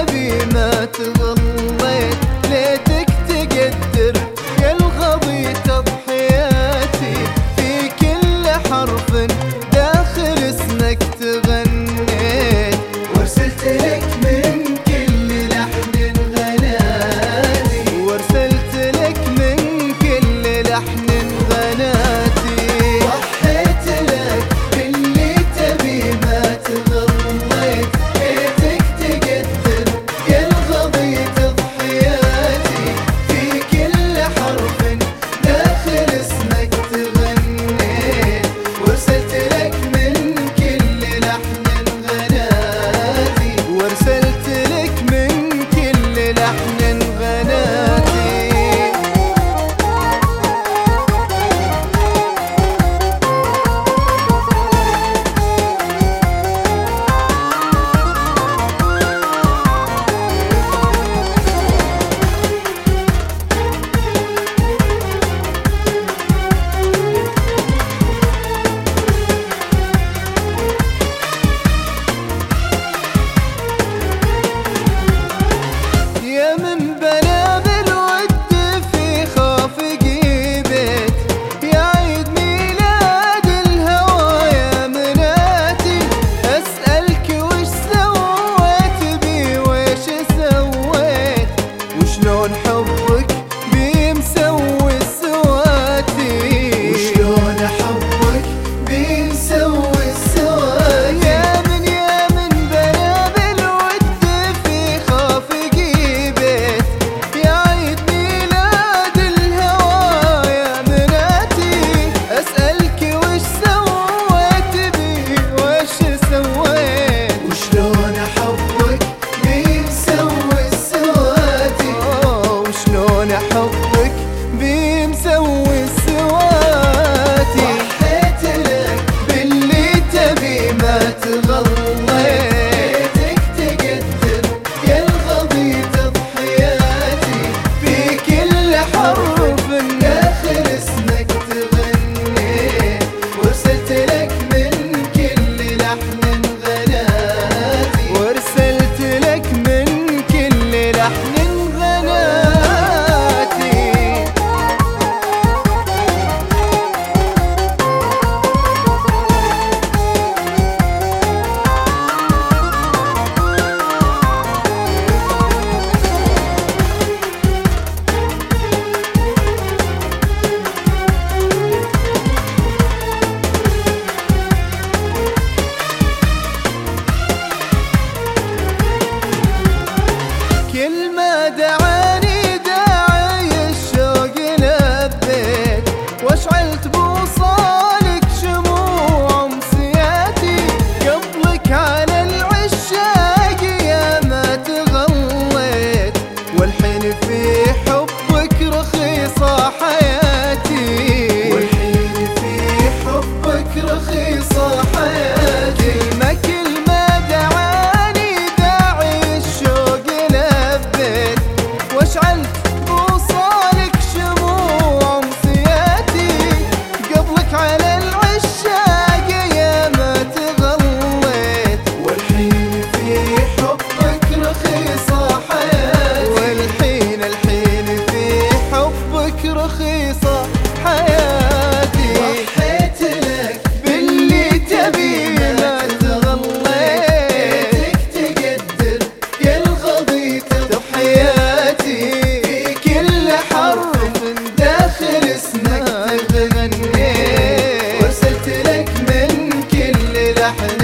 sevindim من بلاد رخيصة حياتي. وحيت لك باللي تبي ما تغليتك تقدر كل خضيته بحياتي في كل حرف من داخل اسمك تغنيت وارسلت لك من كل لحن